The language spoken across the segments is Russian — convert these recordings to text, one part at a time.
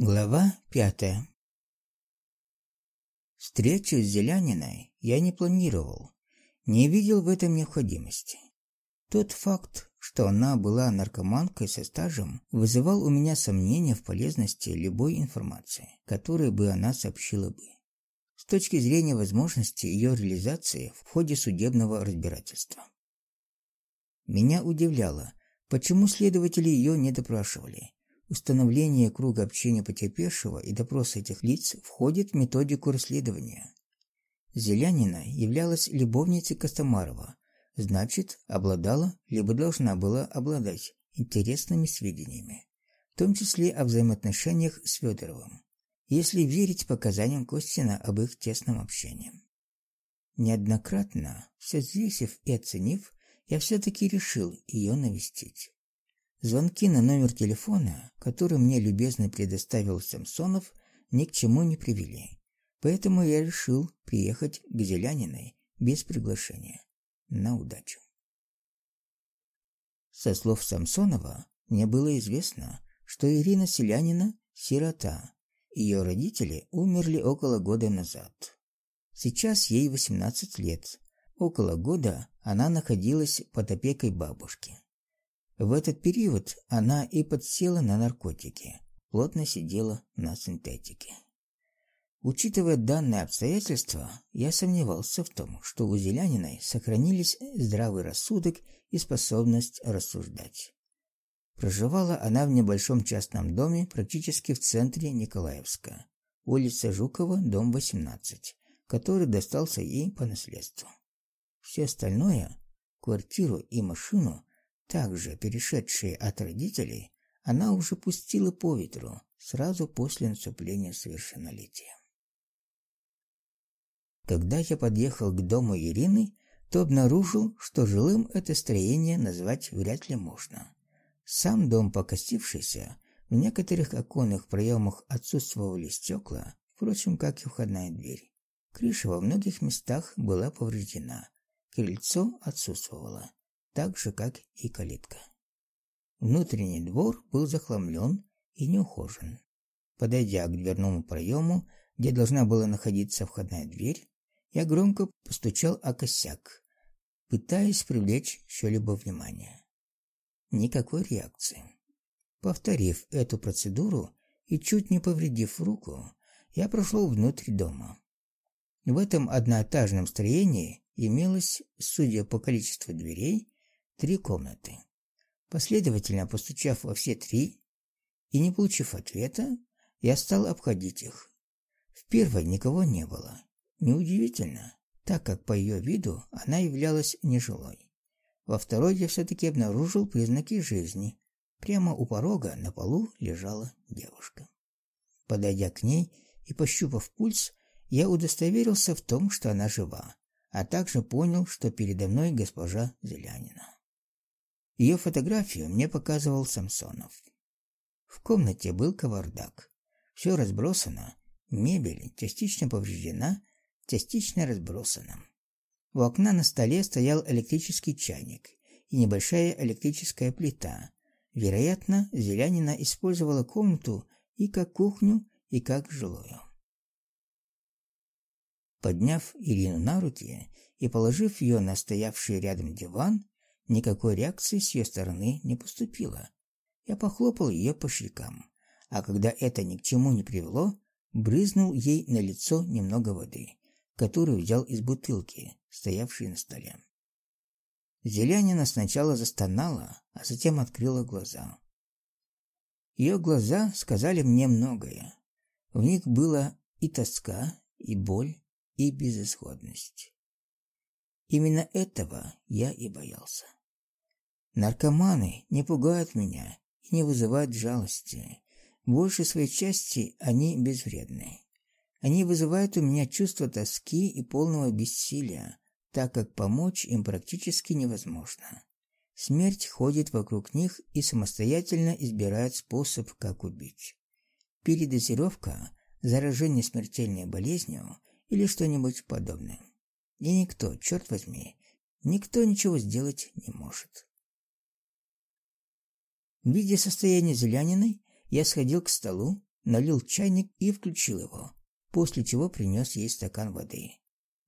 Глава пятая Встречу с Зеляниной я не планировал, не видел в этом необходимости. Тот факт, что она была наркоманкой со стажем, вызывал у меня сомнения в полезности любой информации, которую бы она сообщила бы. С точки зрения возможности ее реализации в ходе судебного разбирательства. Меня удивляло, почему следователи ее не допрашивали, Установление круга общения потерпевшего и допрос этих лиц входит в методику расследования. Зелянина являлась любовницей Костомарова, значит, обладала либо должна была обладать интересными сведениями, в том числе о взаимоотношениях с Федоровым, если верить показаниям Костина об их тесном общении. Неоднократно, все взвесив и оценив, я все-таки решил ее навестить. Звонки на номер телефона, который мне любезно предоставил Самсонов, ни к чему не привели. Поэтому я решил приехать к Зеляниной без приглашения. На удачу. Со слов Самсонова мне было известно, что Ирина Селянина – сирота. Ее родители умерли около года назад. Сейчас ей 18 лет. Около года она находилась под опекой бабушки. В этот период она и подсела на наркотики, плотно сидела на синтетике. Учитывая данное обстоятельство, я сомневался в том, что у Зеляниной сохранились здравый рассудок и способность рассуждать. Проживала она в небольшом частном доме практически в центре Николаевска, улица Жукова, дом 18, который достался ей по наследству. Все остальное, квартиру и машину, также перешедшие от родителей, она уже пустила по ветру сразу после наступления совершеннолетия. Когда я подъехал к дому Ирины, то обнаружил, что жилым это строение назвать вряд ли можно. Сам дом покосившийся, в некоторых оконных проемах отсутствовали стекла, впрочем, как и входная дверь. Крыша во многих местах была повреждена, крыльцо отсутствовало так же, как и калитка. Внутренний двор был захламлен и неухожен. Подойдя к дверному проему, где должна была находиться входная дверь, я громко постучал о косяк, пытаясь привлечь что-либо внимание. Никакой реакции. Повторив эту процедуру и чуть не повредив руку, я прошел внутрь дома. В этом одноэтажном строении имелось, судя по количеству дверей, три комнаты. Последовательно постучав во все три и не получив ответа, я стал обходить их. В первой никого не было. Неудивительно, так как по ее виду она являлась нежилой. Во второй я все-таки обнаружил признаки жизни. Прямо у порога на полу лежала девушка. Подойдя к ней и пощупав пульс, я удостоверился в том, что она жива, а также понял, что передо мной госпожа Зелянина. Ее фотографию мне показывал Самсонов. В комнате был кавардак. Все разбросано, мебель частично повреждена, частично разбросана. У окна на столе стоял электрический чайник и небольшая электрическая плита. Вероятно, Зелянина использовала комнату и как кухню, и как жилую. Подняв Ирину на руки и положив ее на стоявший рядом диван, Никакой реакции с ее стороны не поступило. Я похлопал ее по щекам, а когда это ни к чему не привело, брызнул ей на лицо немного воды, которую взял из бутылки, стоявшей на столе. Зелянина сначала застонала, а затем открыла глаза. Ее глаза сказали мне многое. В них было и тоска, и боль, и безысходность. Именно этого я и боялся. Наркоманы не пугают меня и не вызывают жалости. Больше своей части они безвредны. Они вызывают у меня чувство тоски и полного бессилия, так как помочь им практически невозможно. Смерть ходит вокруг них и самостоятельно избирает способ, как убить. Передозировка, заражение смертельной болезнью или что-нибудь подобное. И никто, черт возьми, никто ничего сделать не может. Видя состояние Зеляниной, я сходил к столу, налил чайник и включил его, после чего принес ей стакан воды.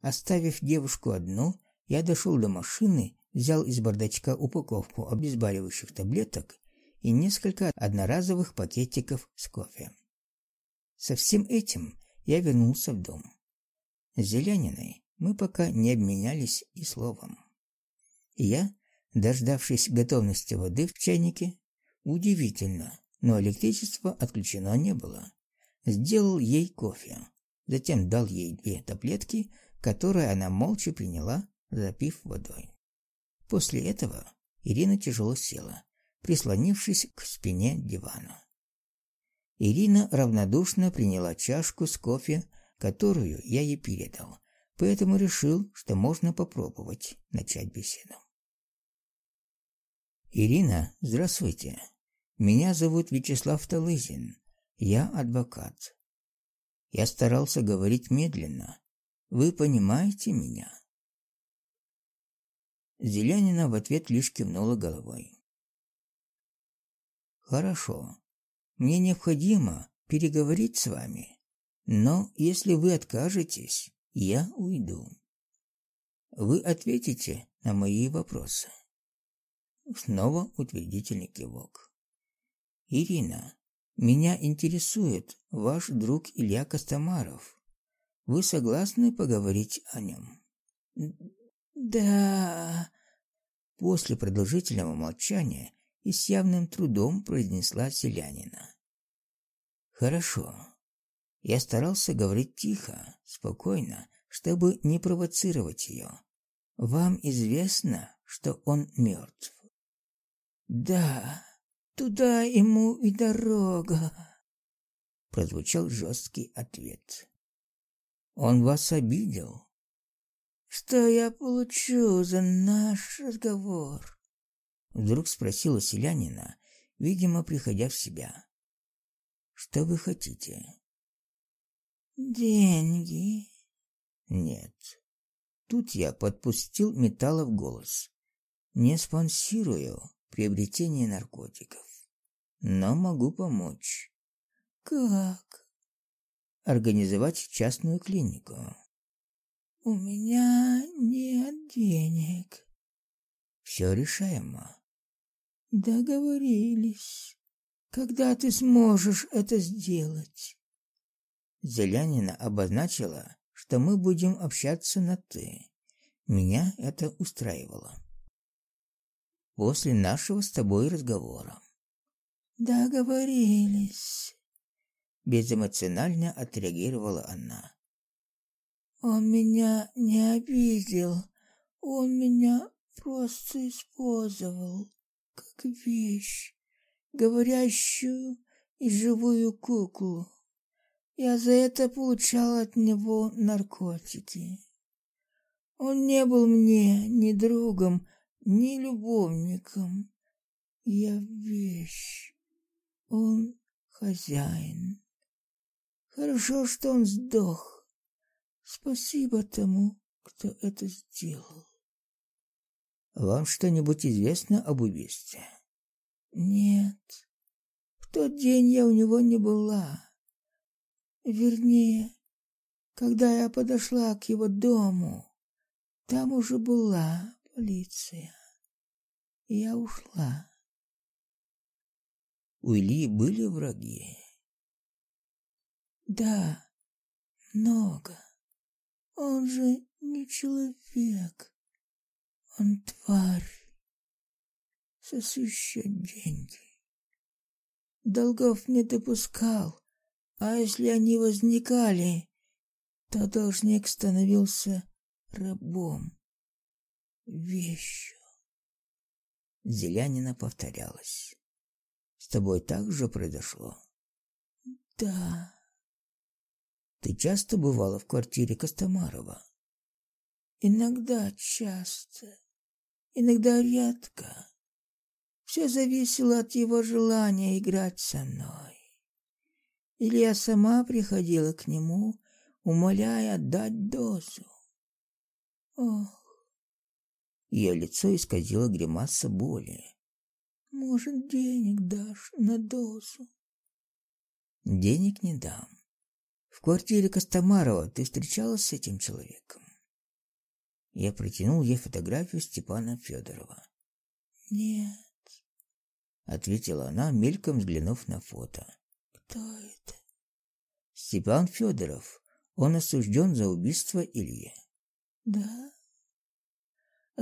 Оставив девушку одну, я дошел до машины, взял из бардачка упаковку обезболивающих таблеток и несколько одноразовых пакетиков с кофе. Со всем этим я вернулся в дом. С Зеляниной мы пока не обменялись и словом. Я, дождавшись готовности воды в чайнике, удивительно, но электричество отключено не было. Сделал ей кофе, затем дал ей две таблетки, которые она молча приняла, запив водой. После этого Ирина тяжело села, прислонившись к спине дивана. Ирина равнодушно приняла чашку с кофе, которую я ей передал, поэтому решил, что можно попробовать начать беседу. Ирина, здравствуйте. Меня зовут Вячеслав Талызин. Я адвокат. Я старался говорить медленно. Вы понимаете меня? Зеленина в ответ лишь кивнула головой. Хорошо. Мне необходимо переговорить с вами. Но если вы откажетесь, я уйду. Вы ответите на мои вопросы. Снова утвердительный кивок. Ирина, меня интересует ваш друг Илья Костомаров. Вы согласны поговорить о нем? Да. После продолжительного молчания и с явным трудом произнесла селянина. Хорошо. Я старался говорить тихо, спокойно, чтобы не провоцировать ее. Вам известно, что он мертв? Да, туда ему и дорога, прозвучал жесткий ответ. Он вас обидел? Что я получу за наш разговор? Вдруг спросила селянина, видимо, приходя в себя. Что вы хотите? Деньги? Нет. Тут я подпустил металла в голос. Не спонсирую приобретение наркотиков, но могу помочь. Как? Организовать частную клинику. У меня нет денег. Все решаемо. Договорились. Когда ты сможешь это сделать? Зелянина обозначила, что мы будем общаться на ты. Меня это устраивало. После нашего с тобой разговора. Договорились. Безэмоционально отреагировала она. Он меня не обидел. Он меня просто использовал как вещь, говорящую и живую куклу. Я за это получал от него наркотики. Он не был мне ни другом, ни любовником. Я вещь. Он хозяин. Хорошо, что он сдох. Спасибо тому, кто это сделал. Вам что-нибудь известно об убийстве? Нет. В тот день я у него не была. Вернее, когда я подошла к его дому, там уже была полиция. Я ушла. У Ильи были враги? Да, много. Он же не человек. Он тварь, сосущая деньги. Долгов не допускал, а если они возникали, то должник становился рабом, вещью. Зелянина повторялась. С тобой так же произошло? Да. Ты часто бывала в квартире Костомарова? Иногда часто, иногда редко. Все зависело от его желания играть со мной. Или я сама приходила к нему, умоляя дать дозу. Ох. Ее лицо исказило гримаса боли. Может, денег дашь на дозу? денег не дам. В квартире Костомарова ты встречалась с этим человеком? Я протянул ей фотографию Степана Федорова. Нет, ответила она, мельком взглянув на фото. Кто это? Степан Федоров. Он осужден за убийство Ильи. Да.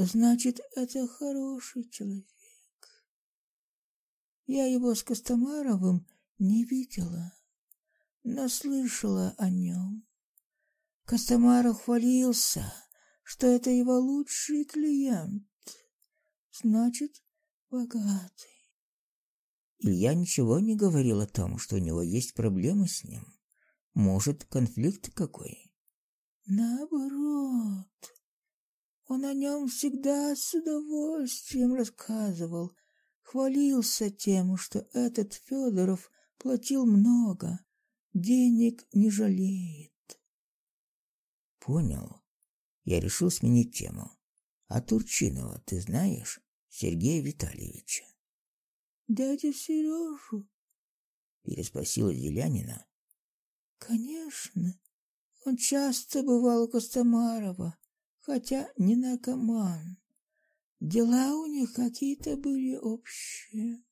Значит, это хороший человек. Я его с Костомаровым не видела, но слышала о нем. Костомаров хвалился, что это его лучший клиент. Значит, богатый. Илья ничего не говорил о том, что у него есть проблемы с ним. Может, конфликт какой? Наоборот. Он о нем всегда с удовольствием рассказывал, хвалился тем, что этот Федоров платил много, денег не жалеет. Понял. Я решил сменить тему. А Турчинова ты знаешь, Сергея Витальевича? Дядя Сережу? переспросила Зелянина. Конечно. Он часто бывал у Костомарова, хотя не наркоман. Дела у них какие-то были общие.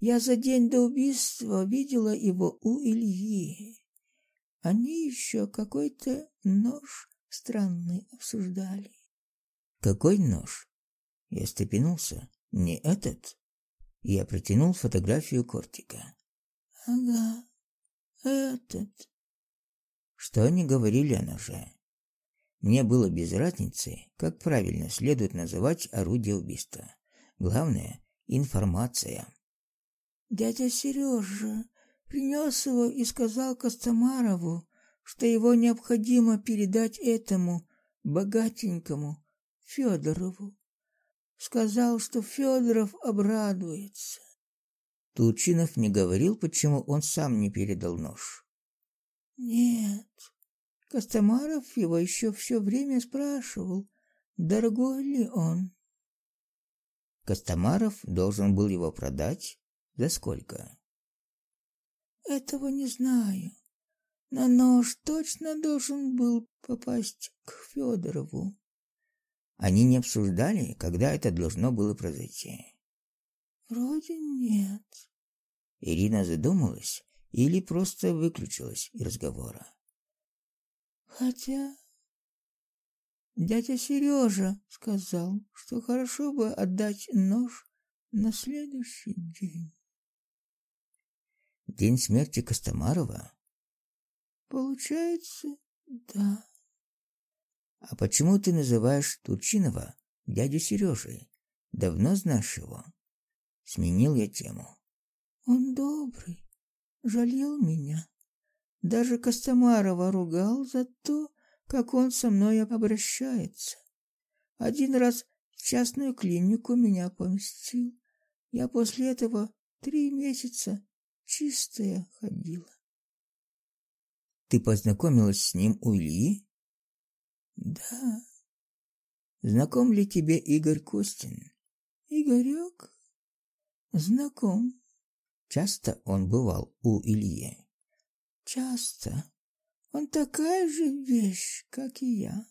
Я за день до убийства видела его у Ильи. Они еще какой-то нож странный обсуждали. Какой нож? Я степенулся. Не этот? Я протянул фотографию кортика. Ага, этот. Что они говорили о ноже? Мне было без разницы, как правильно следует называть орудие убийства. Главное информация. Дядя Сережа принес его и сказал Костомарову, что его необходимо передать этому богатенькому Федорову. Сказал, что Федоров обрадуется. Тучинов не говорил, почему он сам не передал нож. Нет. Костомаров его еще все время спрашивал, дорогой ли он. Костомаров должен был его продать за сколько? Этого не знаю. Но нож точно должен был попасть к Федорову. Они не обсуждали, когда это должно было произойти. Вроде нет. Ирина задумалась или просто выключилась из разговора. Хотя дядя Сережа сказал, что хорошо бы отдать нож на следующий день. День смерти Костомарова? Получается, да. А почему ты называешь Турчинова дядю Сережей? Давно знаешь его? Сменил я тему. Он добрый, жалел меня. Даже Костомарова ругал за то, как он со мной обращается. Один раз в частную клинику меня поместил. Я после этого три месяца чистая ходила. Ты познакомилась с ним у Ильи? Да. Знаком ли тебе Игорь Костин? Игорек? Знаком. Часто он бывал у Ильи. Часто. Он такая же вещь, как и я.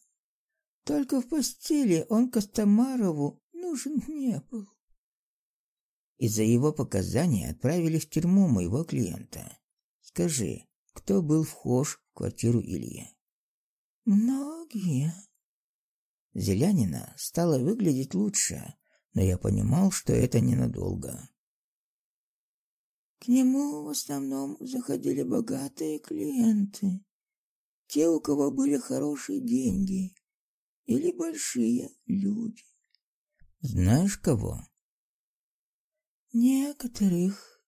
Только в постели он Костомарову нужен не был. Из-за его показаний отправили в тюрьму моего клиента. Скажи, кто был вхож в квартиру Ильи? Многие. Зелянина стала выглядеть лучше, но я понимал, что это ненадолго. К нему в основном заходили богатые клиенты, те, у кого были хорошие деньги или большие люди. Знаешь кого? Некоторых.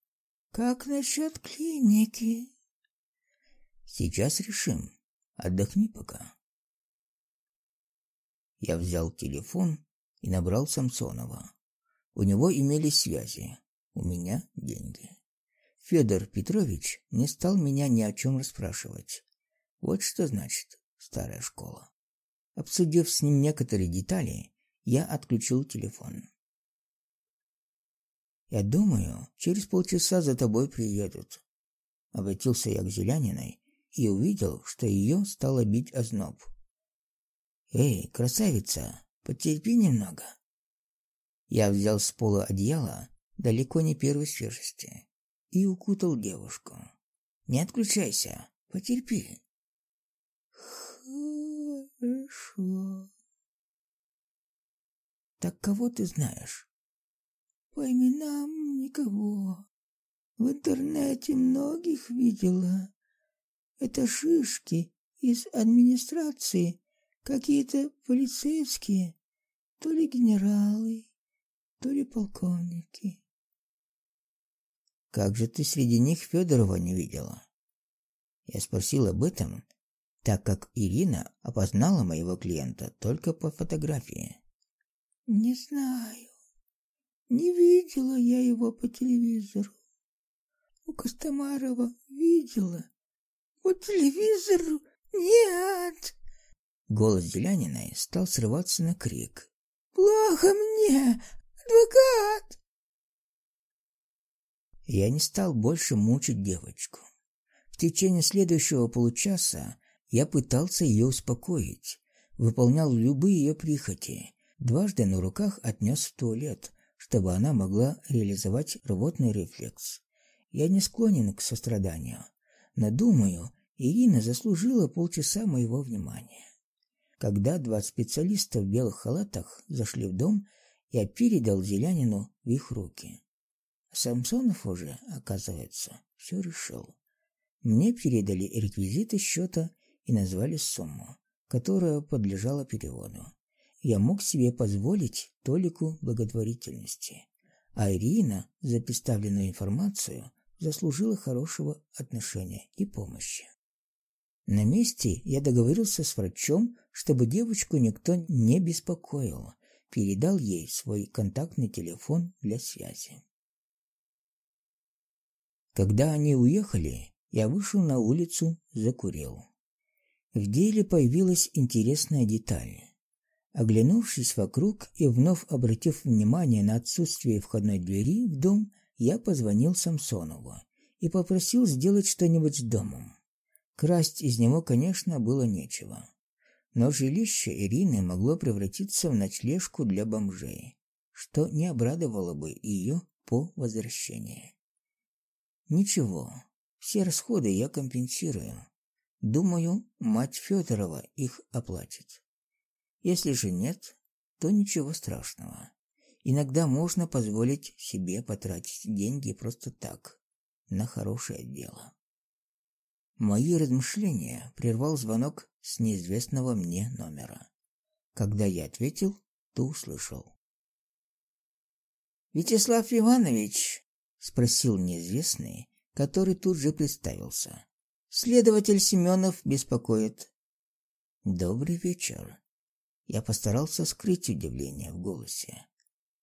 Как насчет клиники? Сейчас решим. Отдохни пока. Я взял телефон и набрал Самсонова. У него имелись связи, у меня деньги. Федор Петрович не стал меня ни о чем расспрашивать. Вот что значит старая школа. Обсудив с ним некоторые детали, я отключил телефон. Я думаю, через полчаса за тобой приедут. Обратился я к Зеляниной и увидел, что ее стало бить озноб. Эй, красавица, потерпи немного. Я взял с пола одеяло, далеко не первой свежести, и укутал девушку. Не отключайся, потерпи. Хорошо. Так кого ты знаешь? По именам никого. В интернете многих видела. Это шишки из администрации, какие-то полицейские, то ли генералы, то ли полковники. Как же ты среди них Федорова не видела? Я спросил об этом, так как Ирина опознала моего клиента только по фотографии. Не знаю. Не видела я его по телевизору. У Костомарова видела. По телевизору нет. Голос Зеляниной стал срываться на крик. Плохо мне, адвокат. Я не стал больше мучить девочку. В течение следующего получаса я пытался ее успокоить, выполнял любые ее прихоти, Дважды на руках отнес в туалет, чтобы она могла реализовать рвотный рефлекс. Я не склонен к состраданию, но думаю, Ирина заслужила полчаса моего внимания. Когда два специалиста в белых халатах зашли в дом, я передал Зелянину в их руки. Самсонов уже, оказывается, все решил. Мне передали реквизиты счета и назвали сумму, которая подлежала переводу я мог себе позволить толику благотворительности. А Ирина за представленную информацию заслужила хорошего отношения и помощи. На месте я договорился с врачом, чтобы девочку никто не беспокоил, передал ей свой контактный телефон для связи. Когда они уехали, я вышел на улицу, закурил. В деле появилась интересная деталь. Оглянувшись вокруг и вновь обратив внимание на отсутствие входной двери в дом, я позвонил Самсонову и попросил сделать что-нибудь с домом. Красть из него, конечно, было нечего. Но жилище Ирины могло превратиться в ночлежку для бомжей, что не обрадовало бы ее по возвращении. Ничего, все расходы я компенсирую. Думаю, мать Федорова их оплатит. Если же нет, то ничего страшного. Иногда можно позволить себе потратить деньги просто так, на хорошее дело. Мои размышления прервал звонок с неизвестного мне номера. Когда я ответил, то услышал. «Вячеслав Иванович?» — спросил неизвестный, который тут же представился. «Следователь Семенов беспокоит». «Добрый вечер», я постарался скрыть удивление в голосе.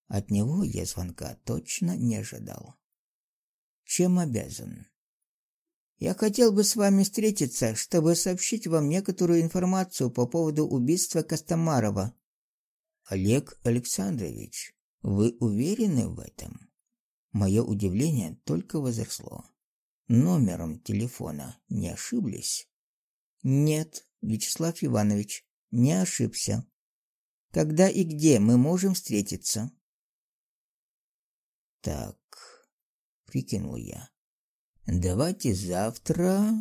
От него я звонка точно не ожидал. Чем обязан? Я хотел бы с вами встретиться, чтобы сообщить вам некоторую информацию по поводу убийства Костомарова. Олег Александрович, вы уверены в этом? Мое удивление только возросло. Номером телефона не ошиблись? Нет, Вячеслав Иванович, не ошибся. Когда и где мы можем встретиться? Так, прикинул я. Давайте завтра